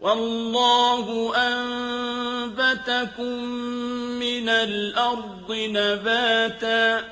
وَاللَّهُ أَنبَتَكُم مِّنَ الْأَرْضِ نَبَاتًا